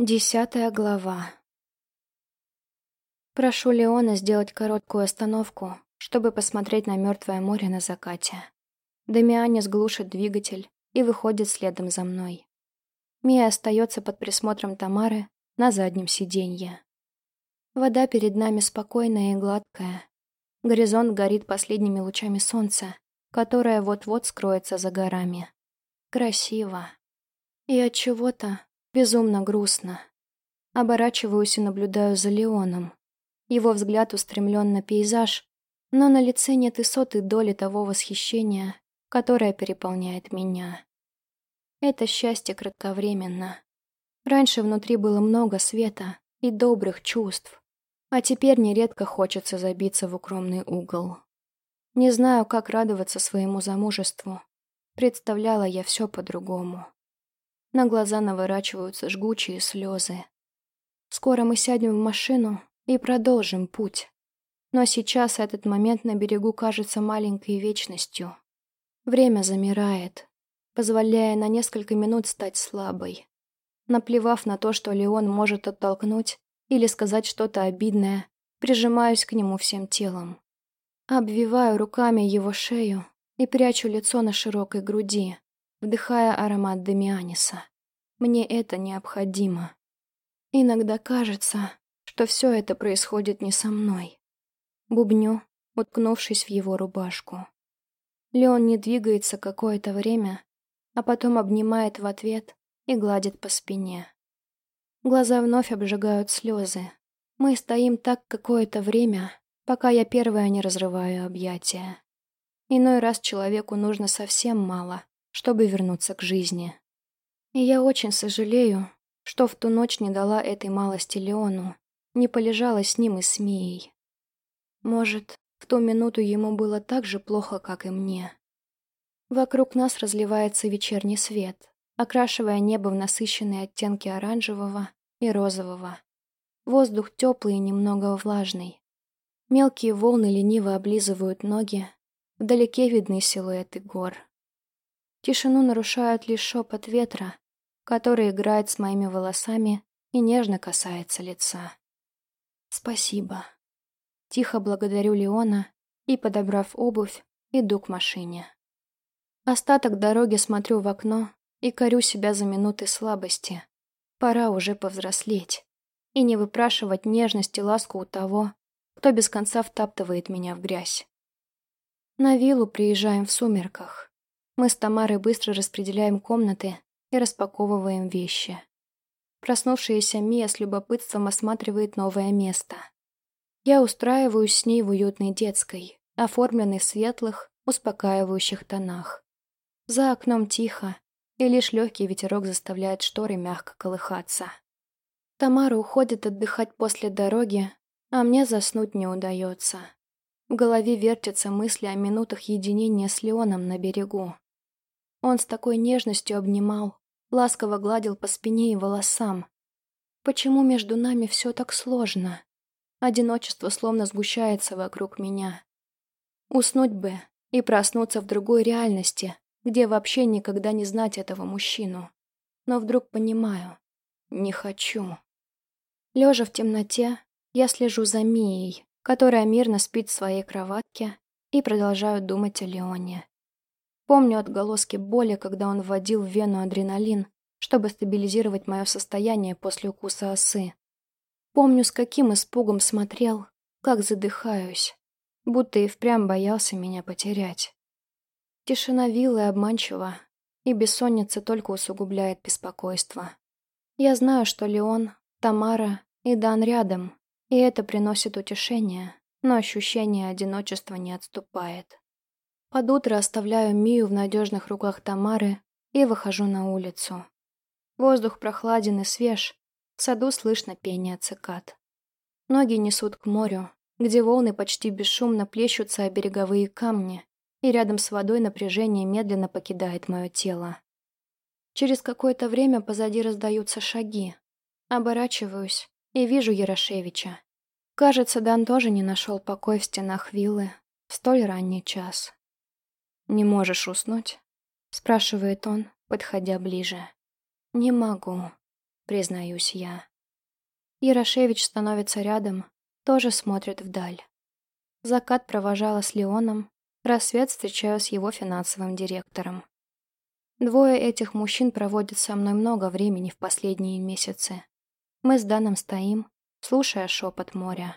Десятая глава. Прошу Леона сделать короткую остановку, чтобы посмотреть на мертвое море на закате. Дамианис глушит двигатель и выходит следом за мной. Мия остается под присмотром Тамары на заднем сиденье. Вода перед нами спокойная и гладкая. Горизонт горит последними лучами солнца, которое вот-вот скроется за горами. Красиво. И от чего-то Безумно грустно. Оборачиваюсь и наблюдаю за Леоном. Его взгляд устремлен на пейзаж, но на лице нет и сотой доли того восхищения, которое переполняет меня. Это счастье кратковременно. Раньше внутри было много света и добрых чувств, а теперь нередко хочется забиться в укромный угол. Не знаю, как радоваться своему замужеству. Представляла я все по-другому. На глаза наворачиваются жгучие слезы. Скоро мы сядем в машину и продолжим путь. Но сейчас этот момент на берегу кажется маленькой вечностью. Время замирает, позволяя на несколько минут стать слабой. Наплевав на то, что Леон может оттолкнуть или сказать что-то обидное, прижимаюсь к нему всем телом. Обвиваю руками его шею и прячу лицо на широкой груди, вдыхая аромат Демианиса. Мне это необходимо. Иногда кажется, что все это происходит не со мной. Бубню, уткнувшись в его рубашку. Леон не двигается какое-то время, а потом обнимает в ответ и гладит по спине. Глаза вновь обжигают слезы. Мы стоим так какое-то время, пока я первая не разрываю объятия. Иной раз человеку нужно совсем мало, чтобы вернуться к жизни. И я очень сожалею, что в ту ночь не дала этой малости Леону, не полежала с ним и с Мией. Может, в ту минуту ему было так же плохо, как и мне. Вокруг нас разливается вечерний свет, окрашивая небо в насыщенные оттенки оранжевого и розового. Воздух теплый и немного влажный. Мелкие волны лениво облизывают ноги, вдалеке видны силуэты гор. Тишину нарушает лишь шепот ветра, который играет с моими волосами и нежно касается лица. «Спасибо». Тихо благодарю Леона и, подобрав обувь, иду к машине. Остаток дороги смотрю в окно и корю себя за минуты слабости. Пора уже повзрослеть и не выпрашивать нежность и ласку у того, кто без конца втаптывает меня в грязь. На виллу приезжаем в сумерках. Мы с Тамарой быстро распределяем комнаты и распаковываем вещи. Проснувшаяся Мия с любопытством осматривает новое место. Я устраиваюсь с ней в уютной детской, оформленной в светлых, успокаивающих тонах. За окном тихо, и лишь легкий ветерок заставляет шторы мягко колыхаться. Тамара уходит отдыхать после дороги, а мне заснуть не удается. В голове вертятся мысли о минутах единения с Леоном на берегу. Он с такой нежностью обнимал, ласково гладил по спине и волосам. Почему между нами все так сложно? Одиночество словно сгущается вокруг меня. Уснуть бы и проснуться в другой реальности, где вообще никогда не знать этого мужчину. Но вдруг понимаю, не хочу. Лежа в темноте, я слежу за Мией, которая мирно спит в своей кроватке, и продолжаю думать о Леоне. Помню отголоски боли, когда он вводил в вену адреналин, чтобы стабилизировать мое состояние после укуса осы. Помню, с каким испугом смотрел, как задыхаюсь, будто и впрямь боялся меня потерять. Тишина виллы обманчива, и бессонница только усугубляет беспокойство. Я знаю, что Леон, Тамара и Дан рядом, и это приносит утешение, но ощущение одиночества не отступает. Под утро оставляю Мию в надежных руках Тамары и выхожу на улицу. Воздух прохладен и свеж, в саду слышно пение цикад. Ноги несут к морю, где волны почти бесшумно плещутся о береговые камни, и рядом с водой напряжение медленно покидает мое тело. Через какое-то время позади раздаются шаги. Оборачиваюсь и вижу Ярошевича. Кажется, Дан тоже не нашел покой в стенах виллы в столь ранний час. «Не можешь уснуть?» — спрашивает он, подходя ближе. «Не могу». признаюсь я. Ярошевич становится рядом, тоже смотрит вдаль. Закат провожала с Леоном, рассвет встречаю с его финансовым директором. Двое этих мужчин проводят со мной много времени в последние месяцы. Мы с Даном стоим, слушая шепот моря.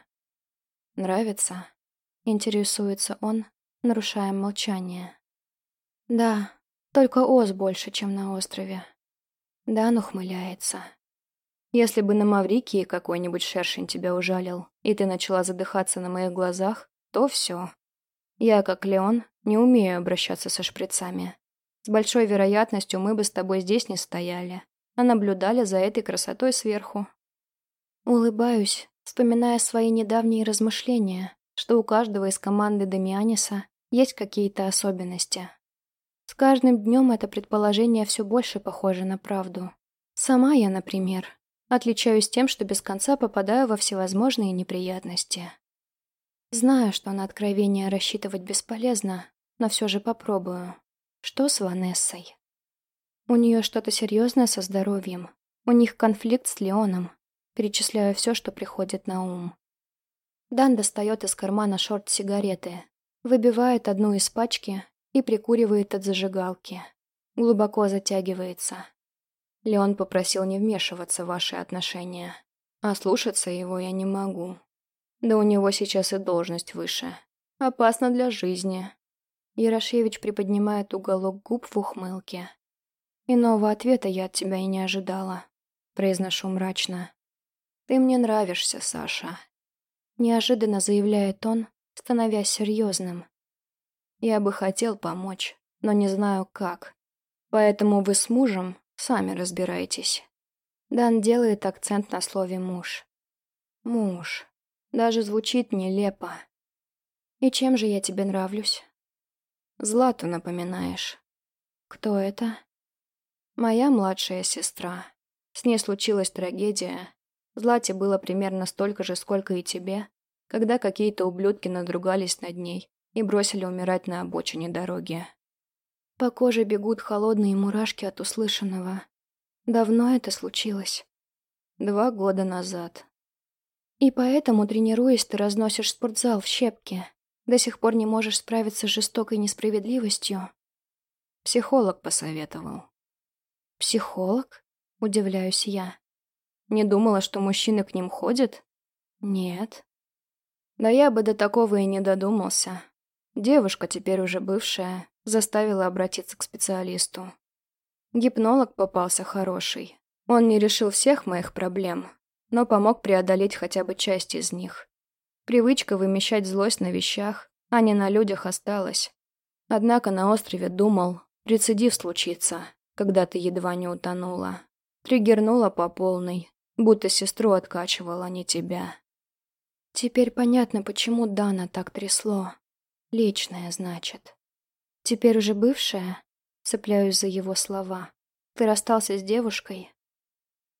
«Нравится?» — интересуется он, нарушая молчание. «Да, только ос больше, чем на острове». Дан ухмыляется. Если бы на Маврикии какой-нибудь шершень тебя ужалил, и ты начала задыхаться на моих глазах, то все. Я, как Леон, не умею обращаться со шприцами. С большой вероятностью мы бы с тобой здесь не стояли, а наблюдали за этой красотой сверху. Улыбаюсь, вспоминая свои недавние размышления, что у каждого из команды Дамианиса есть какие-то особенности. С каждым днем это предположение все больше похоже на правду. Сама я, например, Отличаюсь тем, что без конца попадаю во всевозможные неприятности. Знаю, что на откровение рассчитывать бесполезно, но все же попробую. Что с Ванессой? У нее что-то серьезное со здоровьем. У них конфликт с Леоном. Перечисляю все, что приходит на ум. Дан достает из кармана шорт сигареты, выбивает одну из пачки и прикуривает от зажигалки. Глубоко затягивается. Леон попросил не вмешиваться в ваши отношения. А слушаться его я не могу. Да у него сейчас и должность выше. Опасно для жизни. Ярошевич приподнимает уголок губ в ухмылке. Иного ответа я от тебя и не ожидала. Произношу мрачно. Ты мне нравишься, Саша. Неожиданно заявляет он, становясь серьезным. Я бы хотел помочь, но не знаю как. Поэтому вы с мужем Сами разбирайтесь. Дан делает акцент на слове «муж». Муж. Даже звучит нелепо. И чем же я тебе нравлюсь? Злату напоминаешь. Кто это? Моя младшая сестра. С ней случилась трагедия. Злате было примерно столько же, сколько и тебе, когда какие-то ублюдки надругались над ней и бросили умирать на обочине дороги. По коже бегут холодные мурашки от услышанного. Давно это случилось? Два года назад. И поэтому, тренируясь, ты разносишь спортзал в щепки. До сих пор не можешь справиться с жестокой несправедливостью. Психолог посоветовал. Психолог? Удивляюсь я. Не думала, что мужчины к ним ходят? Нет. Да я бы до такого и не додумался. Девушка теперь уже бывшая, заставила обратиться к специалисту. Гипнолог попался хороший. Он не решил всех моих проблем, но помог преодолеть хотя бы часть из них. Привычка вымещать злость на вещах, а не на людях осталась. Однако на острове думал, рецидив случится, когда ты едва не утонула. Триггернула по полной, будто сестру откачивала, а не тебя. Теперь понятно, почему Дана так трясло. Личное, значит. Теперь уже бывшая? Цепляюсь за его слова. Ты расстался с девушкой?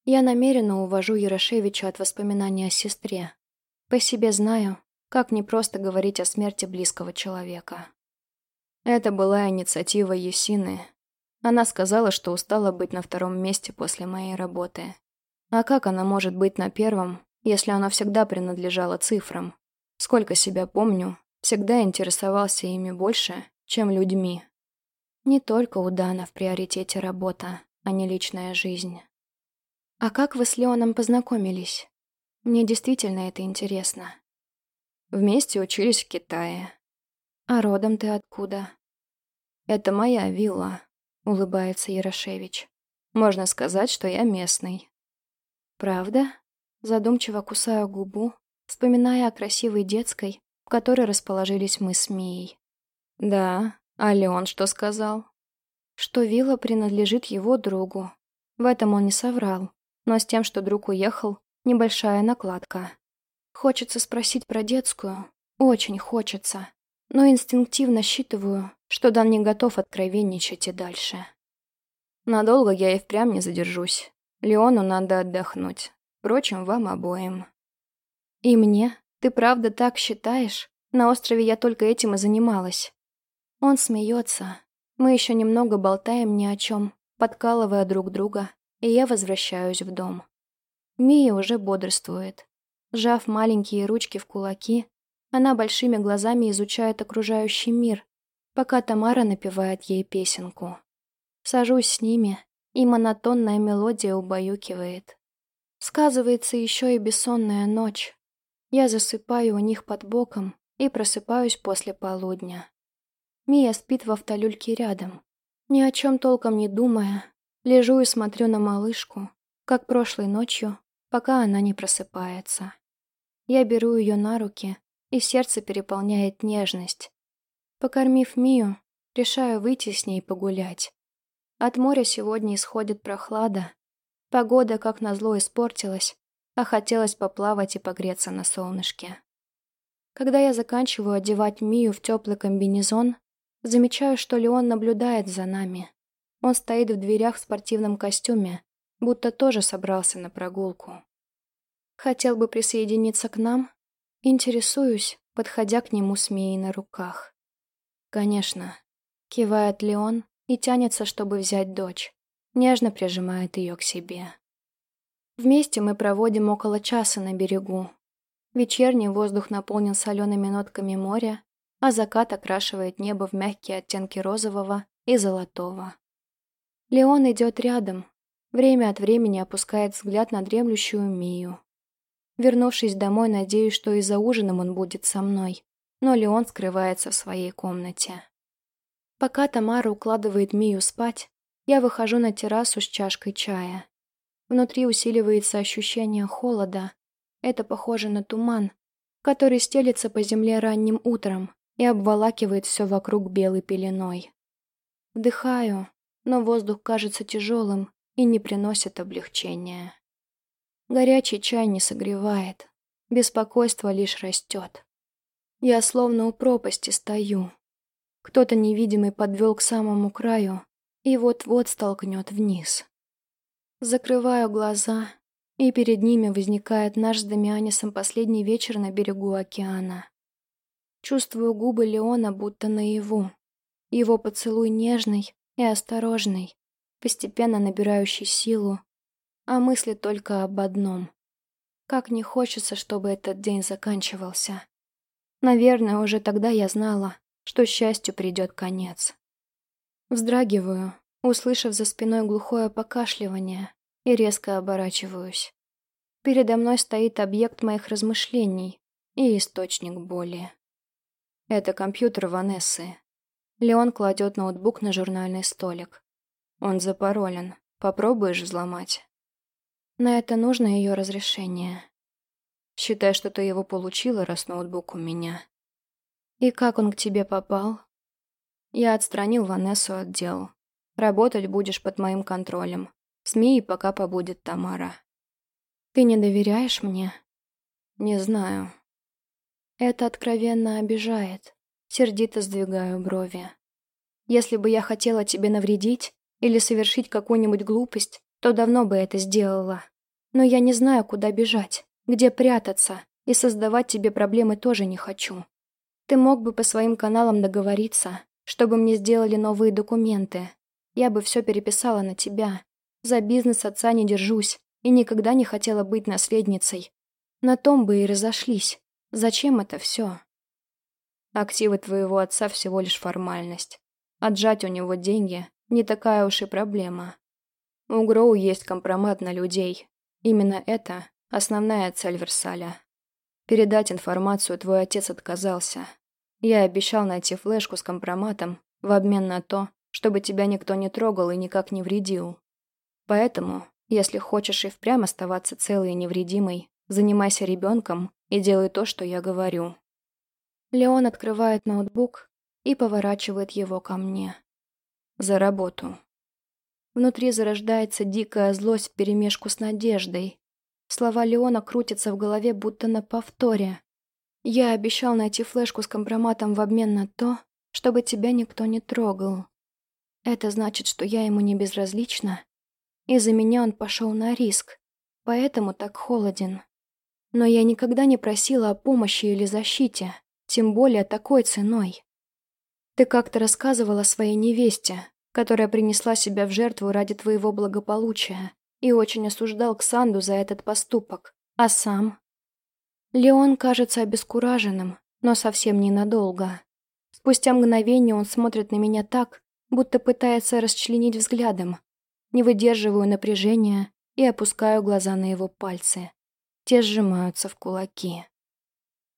Я намеренно увожу Ярошевича от воспоминаний о сестре. По себе знаю, как непросто говорить о смерти близкого человека. Это была инициатива Юсины. Она сказала, что устала быть на втором месте после моей работы. А как она может быть на первом, если она всегда принадлежала цифрам? Сколько себя помню, всегда интересовался ими больше, чем людьми. Не только у Дана в приоритете работа, а не личная жизнь. А как вы с Леоном познакомились? Мне действительно это интересно. Вместе учились в Китае. А родом ты откуда? Это моя вилла, улыбается Ярошевич. Можно сказать, что я местный. Правда? Задумчиво кусаю губу, вспоминая о красивой детской, которой расположились мы с Мией. «Да. А Леон что сказал?» «Что вилла принадлежит его другу. В этом он не соврал. Но с тем, что друг уехал, небольшая накладка. Хочется спросить про детскую. Очень хочется. Но инстинктивно считываю, что Дан не готов откровенничать и дальше. Надолго я и впрямь не задержусь. Леону надо отдохнуть. Впрочем, вам обоим. И мне? Ты правда так считаешь? На острове я только этим и занималась. Он смеется. Мы еще немного болтаем ни о чем, подкалывая друг друга, и я возвращаюсь в дом. Мия уже бодрствует. Сжав маленькие ручки в кулаки, она большими глазами изучает окружающий мир, пока Тамара напевает ей песенку. Сажусь с ними, и монотонная мелодия убаюкивает. Сказывается еще и бессонная ночь. Я засыпаю у них под боком и просыпаюсь после полудня. Мия спит в автолюльке рядом. Ни о чем толком не думая, лежу и смотрю на малышку, как прошлой ночью, пока она не просыпается. Я беру ее на руки, и сердце переполняет нежность. Покормив Мию, решаю выйти с ней погулять. От моря сегодня исходит прохлада. Погода, как назло, испортилась, а хотелось поплавать и погреться на солнышке. Когда я заканчиваю одевать Мию в теплый комбинезон, замечаю, что Леон наблюдает за нами. Он стоит в дверях в спортивном костюме, будто тоже собрался на прогулку. Хотел бы присоединиться к нам? Интересуюсь, подходя к нему с Мией на руках. Конечно. Кивает Леон и тянется, чтобы взять дочь. Нежно прижимает ее к себе. Вместе мы проводим около часа на берегу. Вечерний воздух наполнен солеными нотками моря, а закат окрашивает небо в мягкие оттенки розового и золотого. Леон идет рядом, время от времени опускает взгляд на дремлющую Мию. Вернувшись домой, надеюсь, что и за ужином он будет со мной, но Леон скрывается в своей комнате. Пока Тамара укладывает Мию спать, я выхожу на террасу с чашкой чая. Внутри усиливается ощущение холода. Это похоже на туман, который стелется по земле ранним утром и обволакивает все вокруг белой пеленой. Вдыхаю, но воздух кажется тяжелым и не приносит облегчения. Горячий чай не согревает, беспокойство лишь растет. Я словно у пропасти стою. Кто-то невидимый подвел к самому краю и вот-вот столкнет вниз. Закрываю глаза, и перед ними возникает наш с Дамианисом последний вечер на берегу океана. Чувствую губы Леона будто наяву. Его поцелуй нежный и осторожный, постепенно набирающий силу, а мысли только об одном. Как не хочется, чтобы этот день заканчивался. Наверное, уже тогда я знала, что счастью придет конец. Вздрагиваю, услышав за спиной глухое покашливание, и резко оборачиваюсь. Передо мной стоит объект моих размышлений и источник боли. Это компьютер Ванессы. Леон кладет ноутбук на журнальный столик. Он запаролен. Попробуешь взломать? На это нужно ее разрешение. Считай, что ты его получила, раз ноутбук у меня. И как он к тебе попал? Я отстранил Ванессу от дел. Работать будешь под моим контролем. СМИ пока побудет Тамара. Ты не доверяешь мне? Не знаю. Это откровенно обижает. Сердито сдвигаю брови. Если бы я хотела тебе навредить или совершить какую-нибудь глупость, то давно бы это сделала. Но я не знаю, куда бежать, где прятаться, и создавать тебе проблемы тоже не хочу. Ты мог бы по своим каналам договориться, чтобы мне сделали новые документы. Я бы все переписала на тебя. За бизнес отца не держусь и никогда не хотела быть наследницей. На том бы и разошлись. Зачем это все? Активы твоего отца всего лишь формальность. Отжать у него деньги не такая уж и проблема. У Гроу есть компромат на людей, Именно это основная цель Версаля. Передать информацию твой отец отказался. Я обещал найти флешку с компроматом в обмен на то, чтобы тебя никто не трогал и никак не вредил. Поэтому, если хочешь и впрямь оставаться целой и невредимой, занимайся ребенком и делай то, что я говорю. Леон открывает ноутбук и поворачивает его ко мне. За работу. Внутри зарождается дикая злость вперемешку с надеждой. Слова Леона крутятся в голове, будто на повторе. «Я обещал найти флешку с компроматом в обмен на то, чтобы тебя никто не трогал. Это значит, что я ему не безразлична. Из-за меня он пошел на риск, поэтому так холоден. Но я никогда не просила о помощи или защите, тем более такой ценой. Ты как-то рассказывала своей невесте, которая принесла себя в жертву ради твоего благополучия, и очень осуждал Ксанду за этот поступок. А сам? Леон кажется обескураженным, но совсем ненадолго. Спустя мгновение он смотрит на меня так, будто пытается расчленить взглядом. Не выдерживаю напряжения и опускаю глаза на его пальцы. Те сжимаются в кулаки.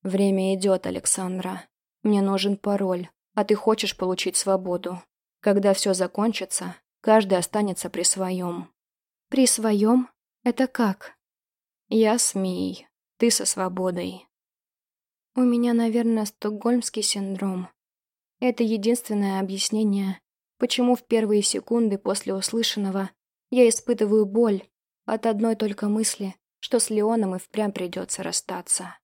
«Время идет, Александра. Мне нужен пароль, а ты хочешь получить свободу. Когда все закончится, каждый останется при своем». «При своем? Это как?» «Я с Мией, ты со свободой». «У меня, наверное, стокгольмский синдром. Это единственное объяснение, почему в первые секунды после услышанного я испытываю боль от одной только мысли, что с Леоном и впрямь придется расстаться.